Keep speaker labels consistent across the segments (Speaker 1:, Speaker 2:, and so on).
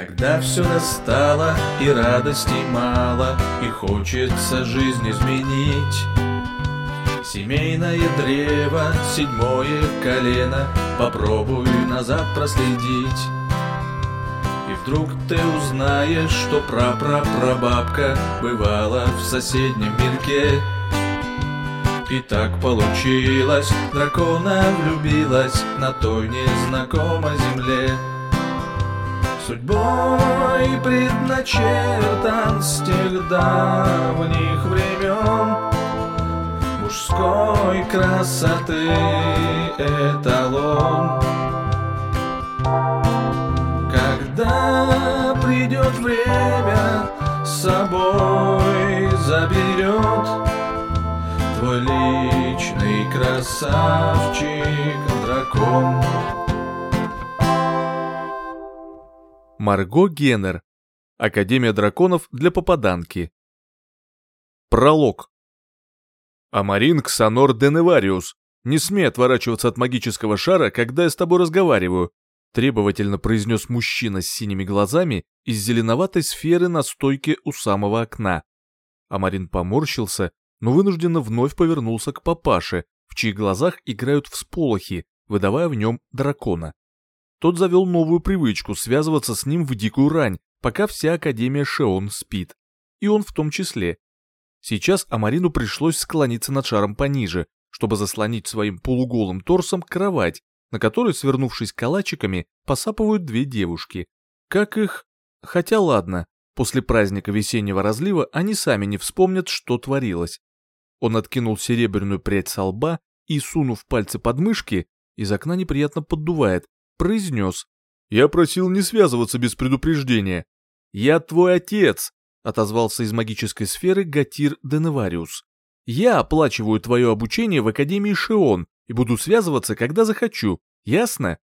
Speaker 1: Когда все достало и радости мало, и хочется жизнь изменить. Семейное древо, седьмое колено, попробуй назад проследить. И вдруг ты узнаешь, что прапрапрабабка бывала в соседнем мирке. И так получилось, дракона влюбилась на той незнакомой земле. Судьбой предначертан с тех давних времен. Мужской красоты эталон. Когда придет время, с собой заберет Твой личный красавчик-дракон
Speaker 2: Марго Геннер. Академия драконов для попаданки. Пролог. Амарин Ксанор Деневариус, не смей отворачиваться от магического шара, когда я с тобой разговариваю, требовательно произнес мужчина с синими глазами из зеленоватой сферы на стойке у самого окна. Амарин поморщился, но вынужденно вновь повернулся к папаше, в чьих глазах играют всполохи, выдавая в нем дракона. Тот завел новую привычку связываться с ним в дикую рань, пока вся Академия Шеон спит. И он в том числе. Сейчас Амарину пришлось склониться над шаром пониже, чтобы заслонить своим полуголым торсом кровать, на которой, свернувшись калачиками, посапывают две девушки. Как их... Хотя ладно, после праздника весеннего разлива они сами не вспомнят, что творилось. Он откинул серебряную прядь со лба и, сунув пальцы под мышки, из окна неприятно поддувает, произнес. «Я просил не связываться без предупреждения». «Я твой отец», — отозвался из магической сферы Гатир Деневариус. «Я оплачиваю твое обучение в Академии Шион и буду связываться, когда захочу. Ясно?»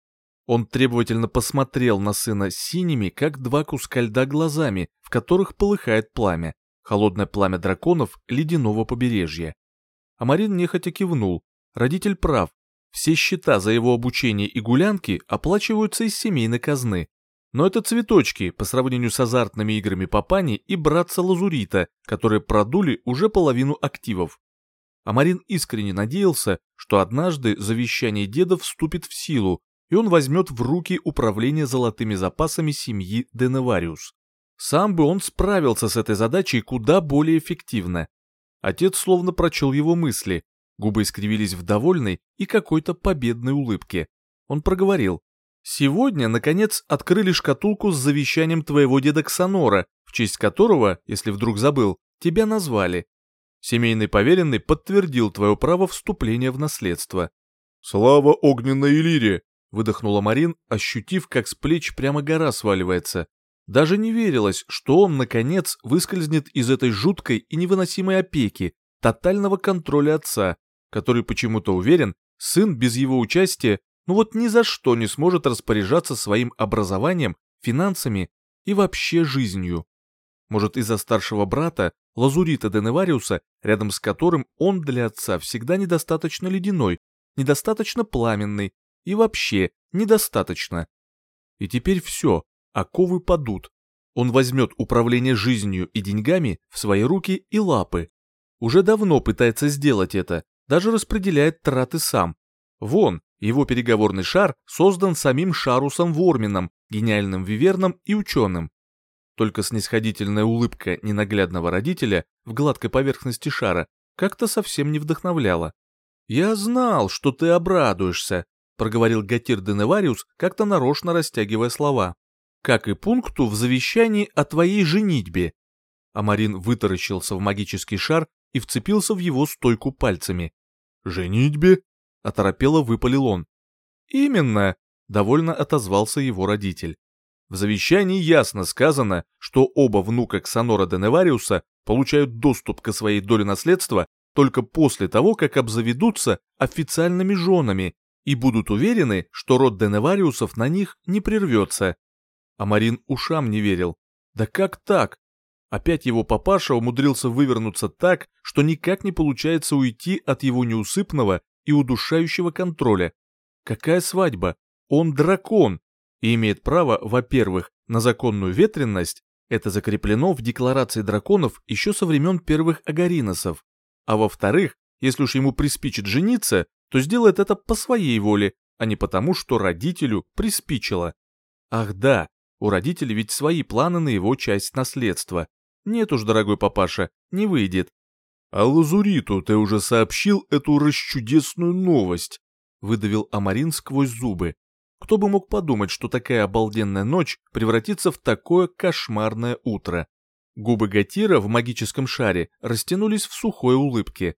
Speaker 2: Он требовательно посмотрел на сына синими, как два куска льда глазами, в которых полыхает пламя. Холодное пламя драконов ледяного побережья. Амарин нехотя кивнул. Родитель прав, все счета за его обучение и гулянки оплачиваются из семейной казны. Но это цветочки по сравнению с азартными играми Папани и братца Лазурита, которые продули уже половину активов. Амарин искренне надеялся, что однажды завещание деда вступит в силу, и он возьмет в руки управление золотыми запасами семьи Деневариус. Сам бы он справился с этой задачей куда более эффективно. Отец словно прочел его мысли, Губы искривились в довольной и какой-то победной улыбке. Он проговорил. «Сегодня, наконец, открыли шкатулку с завещанием твоего деда Ксанора, в честь которого, если вдруг забыл, тебя назвали. Семейный поверенный подтвердил твое право вступления в наследство». «Слава огненной Иллире!» — выдохнула Марин, ощутив, как с плеч прямо гора сваливается. Даже не верилось, что он, наконец, выскользнет из этой жуткой и невыносимой опеки, тотального контроля отца, который почему-то уверен, сын без его участия ну вот ни за что не сможет распоряжаться своим образованием, финансами и вообще жизнью. Может из-за старшего брата, Лазурита Деневариуса, рядом с которым он для отца всегда недостаточно ледяной, недостаточно пламенный и вообще недостаточно. И теперь все, оковы падут. Он возьмет управление жизнью и деньгами в свои руки и лапы. Уже давно пытается сделать это, даже распределяет траты сам. Вон, его переговорный шар создан самим Шарусом Вормином, гениальным виверном и ученым. Только снисходительная улыбка ненаглядного родителя в гладкой поверхности шара как-то совсем не вдохновляла. «Я знал, что ты обрадуешься», — проговорил Гатир Деневариус, как-то нарочно растягивая слова. «Как и пункту в завещании о твоей женитьбе». Амарин вытаращился в магический шар и вцепился в его стойку пальцами. «Женитьбе?» — оторопело выпалил он. «Именно!» — довольно отозвался его родитель. В завещании ясно сказано, что оба внука Ксанора де Невариуса получают доступ к своей доле наследства только после того, как обзаведутся официальными женами и будут уверены, что род Деневариусов на них не прервется. А Марин ушам не верил. Да как так? Опять его папаша умудрился вывернуться так, что никак не получается уйти от его неусыпного и удушающего контроля. Какая свадьба? Он дракон и имеет право, во-первых, на законную ветренность, это закреплено в декларации драконов еще со времен первых агариносов. А во-вторых, если уж ему приспичит жениться, то сделает это по своей воле, а не потому, что родителю приспичило. Ах да, у родителей ведь свои планы на его часть наследства. Нет уж, дорогой папаша, не выйдет. А Лазуриту ты уже сообщил эту расчудесную новость, выдавил Амарин сквозь зубы. Кто бы мог подумать, что такая обалденная ночь превратится в такое кошмарное утро. Губы Гатира в магическом шаре растянулись в сухой улыбке.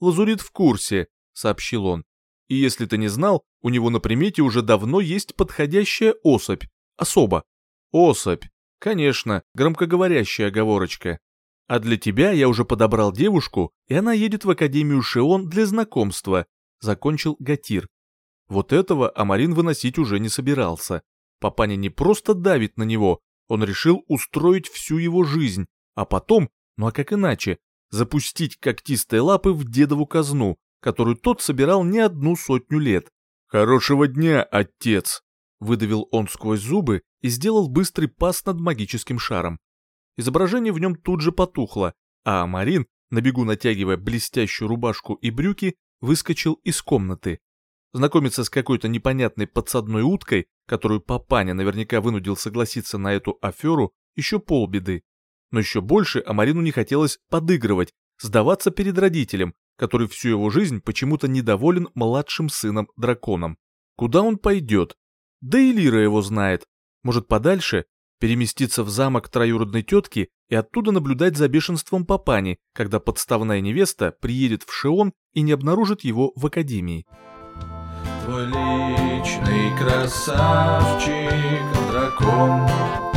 Speaker 2: «Лазурит в курсе», — сообщил он. «И если ты не знал, у него на примете уже давно есть подходящая особь. Особа. Особь. Конечно, громкоговорящая оговорочка. А для тебя я уже подобрал девушку, и она едет в Академию Шион для знакомства», — закончил Гатир. Вот этого Амарин выносить уже не собирался. Папаня не просто давит на него, он решил устроить всю его жизнь, а потом, ну а как иначе, запустить когтистые лапы в дедову казну, которую тот собирал не одну сотню лет. «Хорошего дня, отец!» — выдавил он сквозь зубы и сделал быстрый пас над магическим шаром. Изображение в нем тут же потухло, а Амарин, на бегу натягивая блестящую рубашку и брюки, выскочил из комнаты. Знакомиться с какой-то непонятной подсадной уткой, которую папаня наверняка вынудил согласиться на эту аферу, еще полбеды. Но еще больше Амарину не хотелось подыгрывать, сдаваться перед родителем, который всю его жизнь почему-то недоволен младшим сыном-драконом. Куда он пойдет? Да и Лира его знает. Может подальше? Переместиться в замок троюродной тетки и оттуда наблюдать за бешенством папани, когда подставная невеста приедет в Шион и не обнаружит его в академии
Speaker 1: твой личный красавчик, дракон.